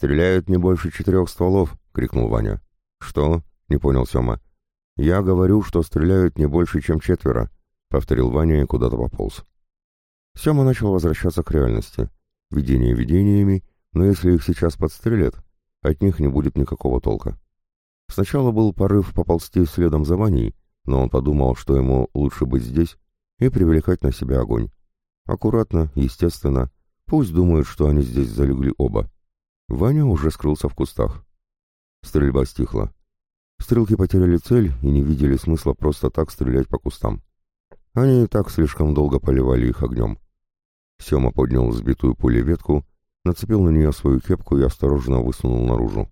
«Стреляют не больше четырех стволов!» — крикнул Ваня. «Что?» — не понял Сема. «Я говорю, что стреляют не больше, чем четверо», — повторил Ваня и куда-то пополз. Сема начал возвращаться к реальности. Видения видениями, но если их сейчас подстрелят, от них не будет никакого толка. Сначала был порыв поползти следом за Ваней, но он подумал, что ему лучше быть здесь и привлекать на себя огонь. Аккуратно, естественно, пусть думают, что они здесь залегли оба. Ваня уже скрылся в кустах. Стрельба стихла. Стрелки потеряли цель и не видели смысла просто так стрелять по кустам. Они и так слишком долго поливали их огнем. Сема поднял сбитую пулей ветку, нацепил на нее свою кепку и осторожно высунул наружу.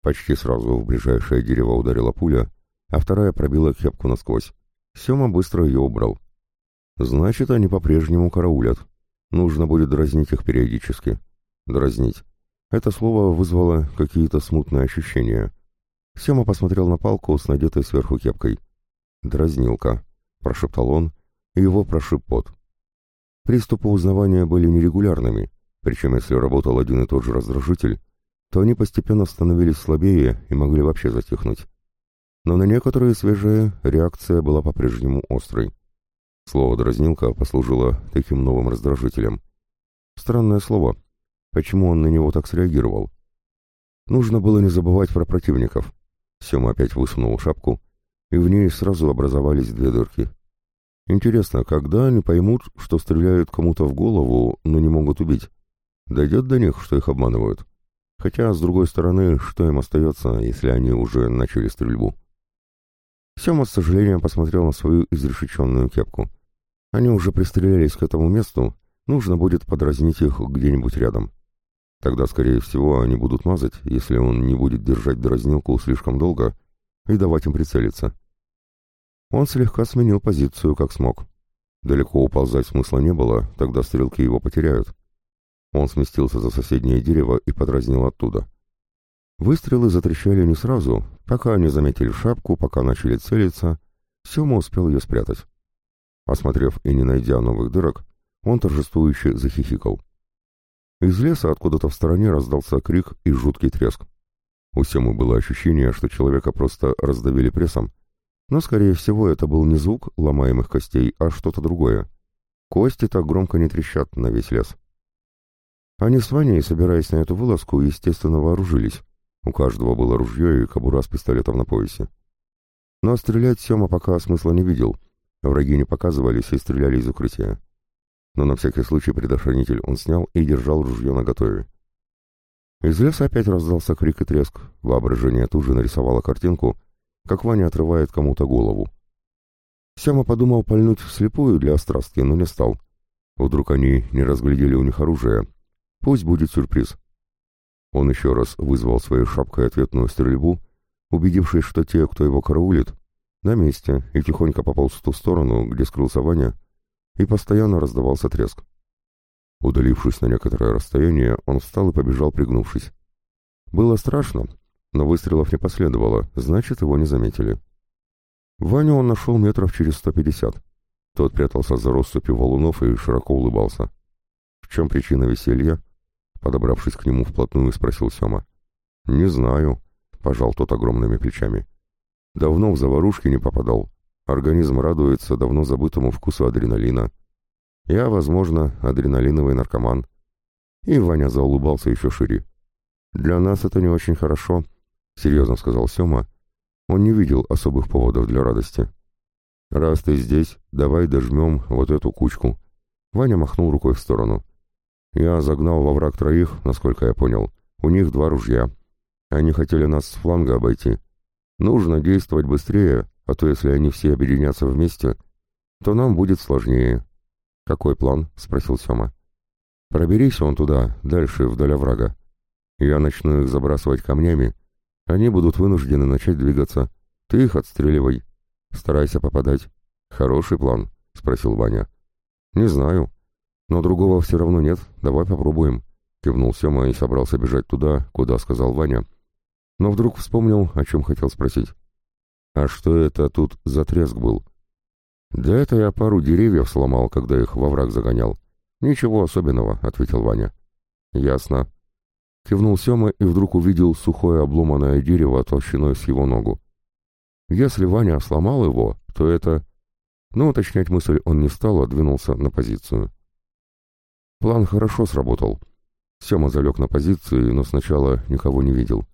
Почти сразу в ближайшее дерево ударила пуля, а вторая пробила кепку насквозь. Сема быстро ее убрал. Значит, они по-прежнему караулят. Нужно будет дразнить их периодически. Дразнить. Это слово вызвало какие-то смутные ощущения. Сема посмотрел на палку с надетой сверху кепкой. «Дразнилка», — прошептал он, и его прошиб пот. Приступы узнавания были нерегулярными, причем если работал один и тот же раздражитель, то они постепенно становились слабее и могли вообще затихнуть. Но на некоторые свежие реакция была по-прежнему острой. Слово «дразнилка» послужило таким новым раздражителем. Странное слово. Почему он на него так среагировал? Нужно было не забывать про противников. Сема опять высунул шапку, и в ней сразу образовались две дырки. Интересно, когда они поймут, что стреляют кому-то в голову, но не могут убить? Дойдет до них, что их обманывают? Хотя, с другой стороны, что им остается, если они уже начали стрельбу? Сема с сожалением посмотрел на свою изрешеченную кепку. Они уже пристрелялись к этому месту, нужно будет подразнить их где-нибудь рядом. Тогда, скорее всего, они будут мазать, если он не будет держать дразнилку слишком долго и давать им прицелиться. Он слегка сменил позицию, как смог. Далеко уползать смысла не было, тогда стрелки его потеряют. Он сместился за соседнее дерево и подразнил оттуда. Выстрелы затрещали не сразу, пока они заметили шапку, пока начали целиться, Сема успел ее спрятать. Осмотрев и не найдя новых дырок, он торжествующе захихикал. Из леса откуда-то в стороне раздался крик и жуткий треск. У Семы было ощущение, что человека просто раздавили прессом, но, скорее всего, это был не звук ломаемых костей, а что-то другое. Кости так громко не трещат на весь лес. Они с Ваней, собираясь на эту вылазку, естественно, вооружились. У каждого было ружье и кобура с пистолетом на поясе. Но стрелять Сема пока смысла не видел. Враги не показывались и стреляли из укрытия. Но на всякий случай предохранитель он снял и держал ружье наготове. Из леса опять раздался крик и треск. Воображение тут же нарисовало картинку, как Ваня отрывает кому-то голову. Сема подумал пальнуть вслепую для острастки, но не стал. Вдруг они не разглядели у них оружие. Пусть будет сюрприз. Он еще раз вызвал своей шапкой ответную стрельбу, убедившись, что те, кто его караулит, на месте и тихонько пополз в ту сторону, где скрылся Ваня, и постоянно раздавался треск. Удалившись на некоторое расстояние, он встал и побежал, пригнувшись. Было страшно, но выстрелов не последовало, значит, его не заметили. Ваню он нашел метров через сто пятьдесят. Тот прятался за россыпью валунов и широко улыбался. В чем причина веселья? Подобравшись к нему вплотную, спросил Сема. «Не знаю», — пожал тот огромными плечами. «Давно в заварушки не попадал. Организм радуется давно забытому вкусу адреналина. Я, возможно, адреналиновый наркоман». И Ваня заулыбался еще шире. «Для нас это не очень хорошо», — серьезно сказал Сема. Он не видел особых поводов для радости. «Раз ты здесь, давай дожмем вот эту кучку». Ваня махнул рукой в сторону. Я загнал во враг троих, насколько я понял. У них два ружья. Они хотели нас с фланга обойти. Нужно действовать быстрее, а то если они все объединятся вместе, то нам будет сложнее. «Какой план?» — спросил Сема. «Проберись он туда, дальше, вдаль оврага. Я начну их забрасывать камнями. Они будут вынуждены начать двигаться. Ты их отстреливай. Старайся попадать». «Хороший план?» — спросил Ваня. «Не знаю. «Но другого все равно нет, давай попробуем», — кивнул Сема и собрался бежать туда, куда сказал Ваня. Но вдруг вспомнил, о чем хотел спросить. «А что это тут за треск был?» «Да это я пару деревьев сломал, когда их во враг загонял. Ничего особенного», — ответил Ваня. «Ясно. Кивнул Сема и вдруг увидел сухое обломанное дерево толщиной с его ногу. Если Ваня сломал его, то это... Но уточнять мысль он не стал, а двинулся на позицию. План хорошо сработал. Сема залег на позиции, но сначала никого не видел.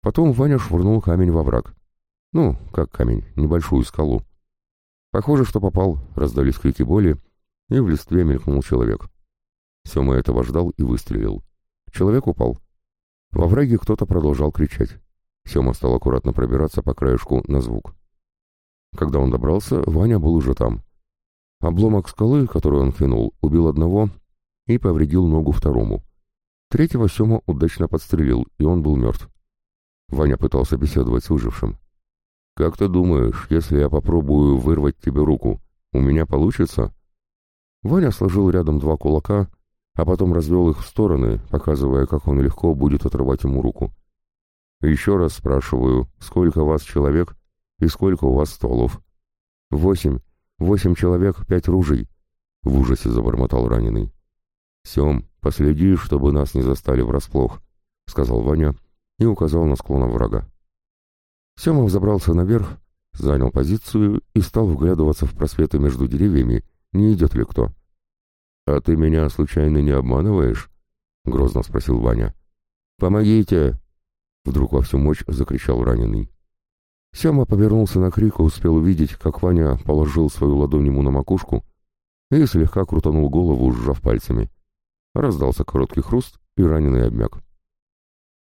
Потом Ваня швырнул камень во враг. Ну, как камень, небольшую скалу. Похоже, что попал, раздались крики боли, и в листве мелькнул человек. Сема этого ждал и выстрелил. Человек упал. Во враге кто-то продолжал кричать. Сема стал аккуратно пробираться по краешку на звук. Когда он добрался, Ваня был уже там. Обломок скалы, который он кинул, убил одного и повредил ногу второму. Третьего Сема удачно подстрелил, и он был мертв. Ваня пытался беседовать с выжившим. «Как ты думаешь, если я попробую вырвать тебе руку, у меня получится?» Ваня сложил рядом два кулака, а потом развел их в стороны, показывая, как он легко будет отрывать ему руку. «Еще раз спрашиваю, сколько вас человек и сколько у вас стволов?» «Восемь. Восемь человек, пять ружей», — в ужасе забормотал раненый. «Сем, последи, чтобы нас не застали врасплох», — сказал Ваня и указал на склон врага. Сема взобрался наверх, занял позицию и стал вглядываться в просветы между деревьями, не идет ли кто. «А ты меня случайно не обманываешь?» — грозно спросил Ваня. «Помогите!» — вдруг во всю мощь закричал раненый. Сема повернулся на крик и успел увидеть, как Ваня положил свою ладонь ему на макушку и слегка крутанул голову, сжав пальцами. Раздался короткий хруст, и раненый обмяк.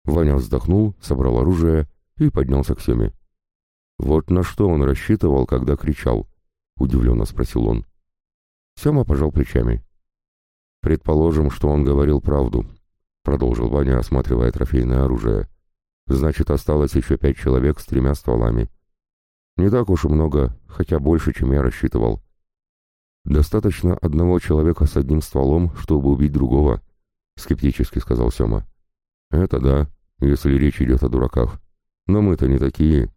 Ваня вздохнул, собрал оружие и поднялся к Семе. «Вот на что он рассчитывал, когда кричал?» — удивленно спросил он. Сема пожал плечами. «Предположим, что он говорил правду», — продолжил Ваня, осматривая трофейное оружие. «Значит, осталось еще пять человек с тремя стволами. Не так уж и много, хотя больше, чем я рассчитывал. Достаточно одного человека с одним стволом, чтобы убить другого», — скептически сказал Сема. «Это да, если речь идет о дураках. Но мы-то не такие.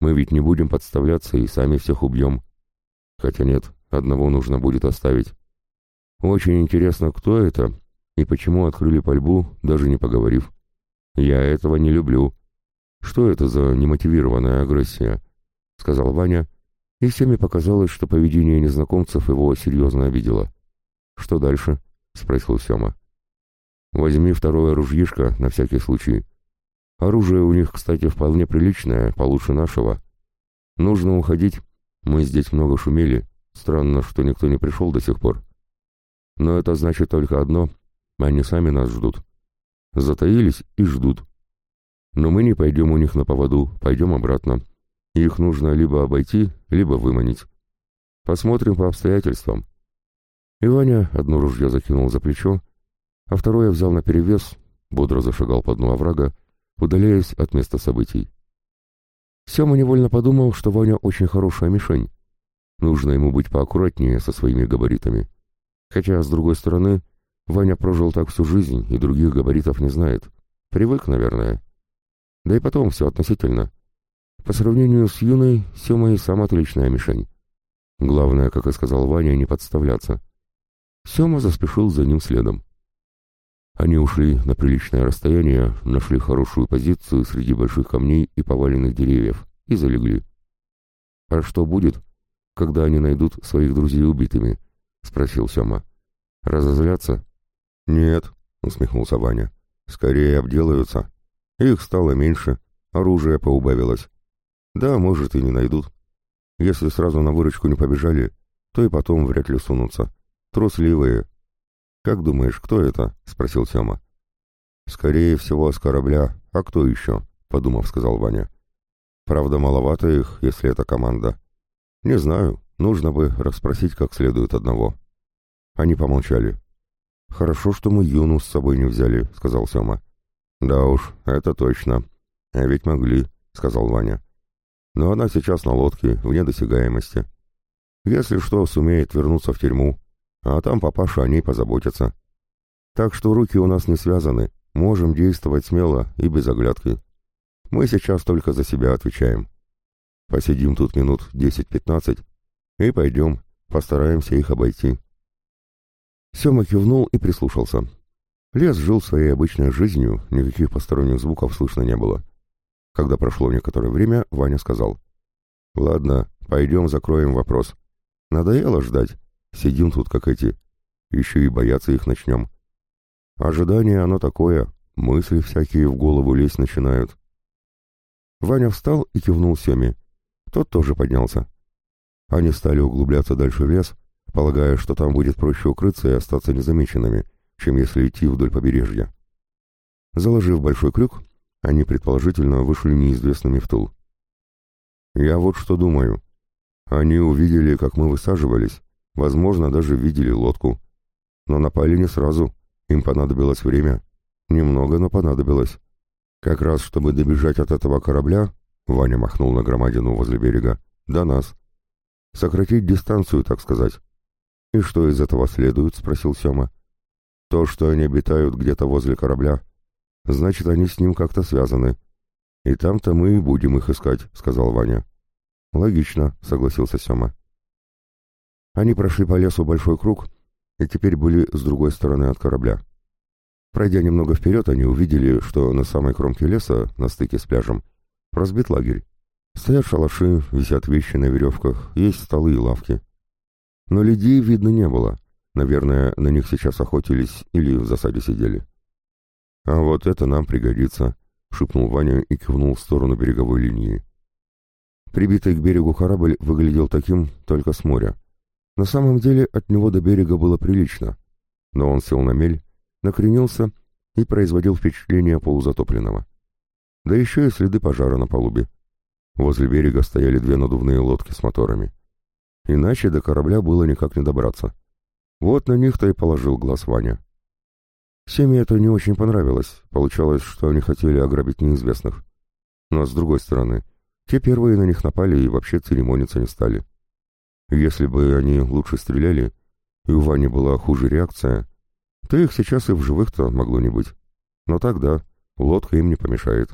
Мы ведь не будем подставляться и сами всех убьем. Хотя нет, одного нужно будет оставить. Очень интересно, кто это и почему открыли пальбу, даже не поговорив. Я этого не люблю. Что это за немотивированная агрессия?» — сказал Ваня, и всеми показалось, что поведение незнакомцев его серьезно обидело. «Что дальше?» — спросил Сема. Возьми второе ружьишко на всякий случай. Оружие у них, кстати, вполне приличное, получше нашего. Нужно уходить. Мы здесь много шумели. Странно, что никто не пришел до сих пор. Но это значит только одно. Они сами нас ждут. Затаились и ждут. Но мы не пойдем у них на поводу, пойдем обратно. Их нужно либо обойти, либо выманить. Посмотрим по обстоятельствам. И Ваня одно ружье закинул за плечо, а второе взял наперевес, бодро зашагал по дну оврага, удаляясь от места событий. Сема невольно подумал, что Ваня очень хорошая мишень. Нужно ему быть поаккуратнее со своими габаритами. Хотя, с другой стороны, Ваня прожил так всю жизнь и других габаритов не знает. Привык, наверное. Да и потом все относительно. По сравнению с Юной, Сема и сам отличная мишень. Главное, как и сказал Ваня, не подставляться. Сема заспешил за ним следом. Они ушли на приличное расстояние, нашли хорошую позицию среди больших камней и поваленных деревьев и залегли. «А что будет, когда они найдут своих друзей убитыми?» — спросил Сема. «Разозлятся?» «Нет», — усмехнулся Ваня. «Скорее обделаются. Их стало меньше, оружие поубавилось. Да, может, и не найдут. Если сразу на выручку не побежали, то и потом вряд ли сунутся. Трусливые, «Как думаешь, кто это?» — спросил Сема. «Скорее всего, с корабля. А кто еще?» — подумав, сказал Ваня. «Правда, маловато их, если это команда. Не знаю, нужно бы расспросить как следует одного». Они помолчали. «Хорошо, что мы Юну с собой не взяли», — сказал Сема. «Да уж, это точно. А ведь могли», — сказал Ваня. «Но она сейчас на лодке, вне досягаемости. Если что, сумеет вернуться в тюрьму а там папаша о ней позаботится. Так что руки у нас не связаны, можем действовать смело и без оглядки. Мы сейчас только за себя отвечаем. Посидим тут минут 10-15 и пойдем, постараемся их обойти. Сема кивнул и прислушался. Лес жил своей обычной жизнью, никаких посторонних звуков слышно не было. Когда прошло некоторое время, Ваня сказал. «Ладно, пойдем закроем вопрос. Надоело ждать. Сидим тут, как эти. Еще и бояться их начнем. Ожидание оно такое, мысли всякие в голову лезть начинают». Ваня встал и кивнул Семе. Тот тоже поднялся. Они стали углубляться дальше в лес, полагая, что там будет проще укрыться и остаться незамеченными, чем если идти вдоль побережья. Заложив большой крюк, они предположительно вышли неизвестными в тыл. «Я вот что думаю. Они увидели, как мы высаживались, возможно, даже видели лодку. Но напали не сразу, им понадобилось время. Немного, но понадобилось. Как раз, чтобы добежать от этого корабля, Ваня махнул на громадину возле берега, до нас. Сократить дистанцию, так сказать. «И что из этого следует?» — спросил Сема. «То, что они обитают где-то возле корабля. Значит, они с ним как-то связаны. И там-то мы и будем их искать», — сказал Ваня. «Логично», — согласился Сема. Они прошли по лесу большой круг и теперь были с другой стороны от корабля. Пройдя немного вперед, они увидели, что на самой кромке леса, на стыке с пляжем, разбит лагерь. Стоят шалаши, висят вещи на веревках, есть столы и лавки. Но людей видно не было. Наверное, на них сейчас охотились или в засаде сидели. «А вот это нам пригодится», — шепнул Ваня и кивнул в сторону береговой линии. Прибитый к берегу корабль выглядел таким только с моря. На самом деле от него до берега было прилично, но он сел на мель, накренился и производил впечатление полузатопленного. Да еще и следы пожара на палубе. Возле берега стояли две надувные лодки с моторами. Иначе до корабля было никак не добраться. Вот на них-то и положил глаз Ваня. Семье это не очень понравилось. Получалось, что они хотели ограбить неизвестных. Но с другой стороны, те первые на них напали и вообще церемониться не стали. Если бы они лучше стреляли, и у Вани была хуже реакция, то их сейчас и в живых-то могло не быть. Но тогда лодка им не помешает.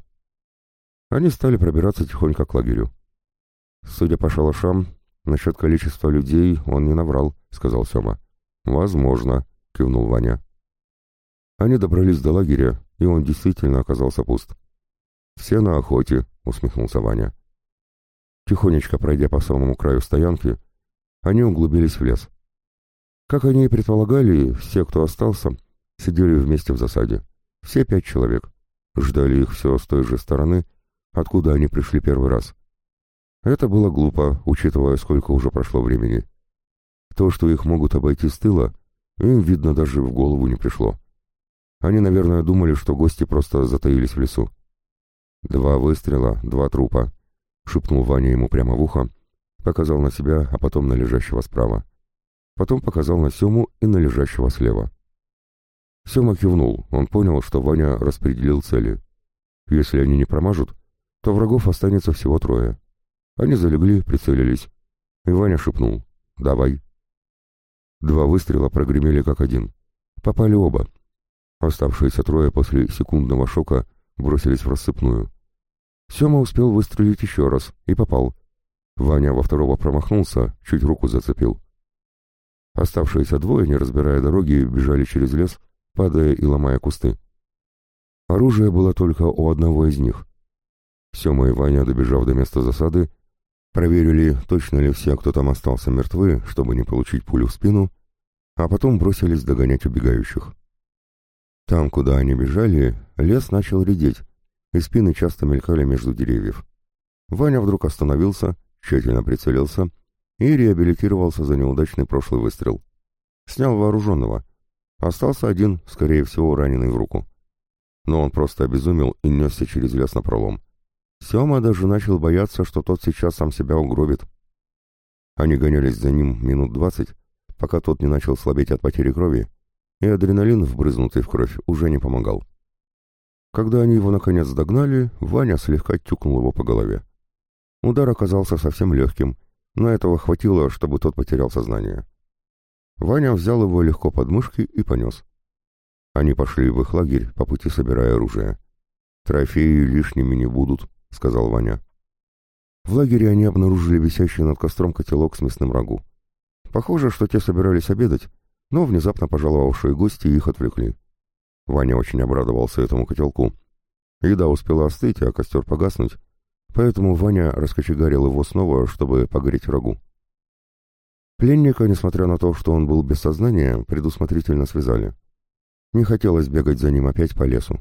Они стали пробираться тихонько к лагерю. «Судя по шалашам, насчет количества людей он не наврал», — сказал Сема. «Возможно», — кивнул Ваня. Они добрались до лагеря, и он действительно оказался пуст. «Все на охоте», — усмехнулся Ваня. Тихонечко пройдя по самому краю стоянки, они углубились в лес. Как они и предполагали, все, кто остался, сидели вместе в засаде. Все пять человек. Ждали их все с той же стороны — откуда они пришли первый раз. Это было глупо, учитывая, сколько уже прошло времени. То, что их могут обойти с тыла, им, видно, даже в голову не пришло. Они, наверное, думали, что гости просто затаились в лесу. «Два выстрела, два трупа», — шепнул Ваня ему прямо в ухо, показал на себя, а потом на лежащего справа. Потом показал на Сему и на лежащего слева. Сема кивнул, он понял, что Ваня распределил цели. Если они не промажут, то врагов останется всего трое. Они залегли, прицелились. И Ваня шепнул «Давай». Два выстрела прогремели как один. Попали оба. Оставшиеся трое после секундного шока бросились в рассыпную. Сема успел выстрелить еще раз и попал. Ваня во второго промахнулся, чуть руку зацепил. Оставшиеся двое, не разбирая дороги, бежали через лес, падая и ломая кусты. Оружие было только у одного из них. Сема и Ваня, добежав до места засады, проверили, точно ли все, кто там остался, мертвы, чтобы не получить пулю в спину, а потом бросились догонять убегающих. Там, куда они бежали, лес начал редеть, и спины часто мелькали между деревьев. Ваня вдруг остановился, тщательно прицелился и реабилитировался за неудачный прошлый выстрел. Снял вооруженного. Остался один, скорее всего, раненый в руку. Но он просто обезумел и несся через лес на пролом. Сема даже начал бояться, что тот сейчас сам себя угробит. Они гонялись за ним минут двадцать, пока тот не начал слабеть от потери крови, и адреналин, вбрызнутый в кровь, уже не помогал. Когда они его наконец догнали, Ваня слегка тюкнул его по голове. Удар оказался совсем легким, но этого хватило, чтобы тот потерял сознание. Ваня взял его легко под мышки и понес. Они пошли в их лагерь, по пути собирая оружие. Трофеи лишними не будут, — сказал Ваня. В лагере они обнаружили висящий над костром котелок с мясным рагу. Похоже, что те собирались обедать, но внезапно пожаловавшие гости их отвлекли. Ваня очень обрадовался этому котелку. Еда успела остыть, а костер погаснуть, поэтому Ваня раскочегарил его снова, чтобы погреть рагу. Пленника, несмотря на то, что он был без сознания, предусмотрительно связали. Не хотелось бегать за ним опять по лесу.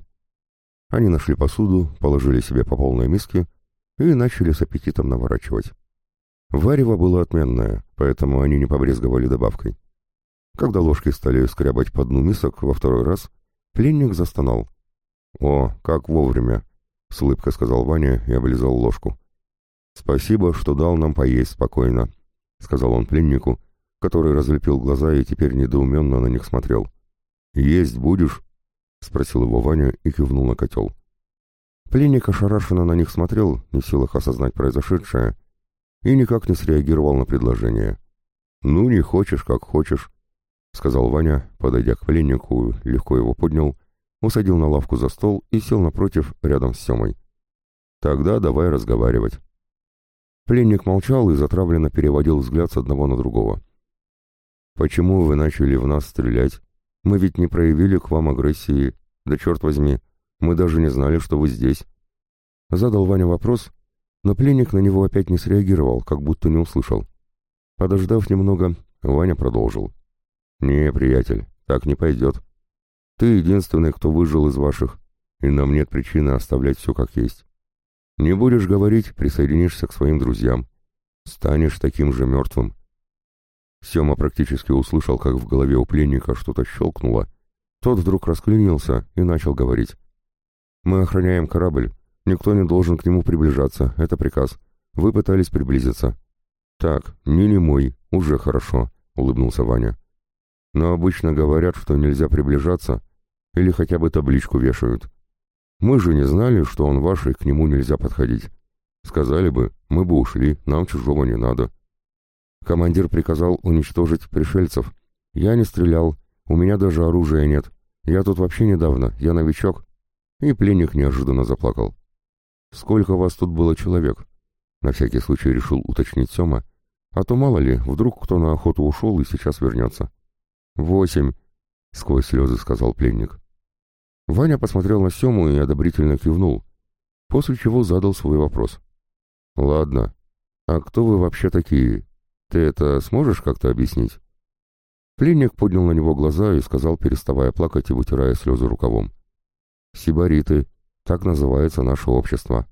Они нашли посуду, положили себе по полной миске и начали с аппетитом наворачивать. Варево было отменное, поэтому они не побрезговали добавкой. Когда ложки стали скрябать по дну мисок во второй раз, пленник застонал. «О, как вовремя!» — с улыбкой сказал Ваня и облизал ложку. «Спасибо, что дал нам поесть спокойно», — сказал он пленнику, который разлепил глаза и теперь недоуменно на них смотрел. «Есть будешь?» — спросил его Ваня и кивнул на котел. Пленник ошарашенно на них смотрел, не в силах осознать произошедшее, и никак не среагировал на предложение. «Ну, не хочешь, как хочешь», — сказал Ваня, подойдя к пленнику, легко его поднял, усадил на лавку за стол и сел напротив, рядом с Семой. «Тогда давай разговаривать». Пленник молчал и затравленно переводил взгляд с одного на другого. «Почему вы начали в нас стрелять? Мы ведь не проявили к вам агрессии. Да черт возьми, мы даже не знали, что вы здесь». Задал Ваня вопрос, но пленник на него опять не среагировал, как будто не услышал. Подождав немного, Ваня продолжил. «Не, приятель, так не пойдет. Ты единственный, кто выжил из ваших, и нам нет причины оставлять все как есть. Не будешь говорить, присоединишься к своим друзьям. Станешь таким же мертвым. Сема практически услышал, как в голове у пленника что-то щелкнуло. Тот вдруг расклинился и начал говорить. «Мы охраняем корабль. Никто не должен к нему приближаться. Это приказ. Вы пытались приблизиться». «Так, не мой. Уже хорошо», — улыбнулся Ваня. «Но обычно говорят, что нельзя приближаться, или хотя бы табличку вешают. Мы же не знали, что он ваш, и к нему нельзя подходить. Сказали бы, мы бы ушли, нам чужого не надо. Командир приказал уничтожить пришельцев. Я не стрелял, у меня даже оружия нет. Я тут вообще недавно, я новичок. И пленник неожиданно заплакал. Сколько вас тут было человек? На всякий случай решил уточнить Сема. А то мало ли, вдруг кто на охоту ушел и сейчас вернется. Восемь, сквозь слезы сказал пленник. Ваня посмотрел на Сему и одобрительно кивнул, после чего задал свой вопрос. «Ладно, а кто вы вообще такие? Ты это сможешь как-то объяснить?» Пленник поднял на него глаза и сказал, переставая плакать и вытирая слезы рукавом. «Сибариты, так называется наше общество.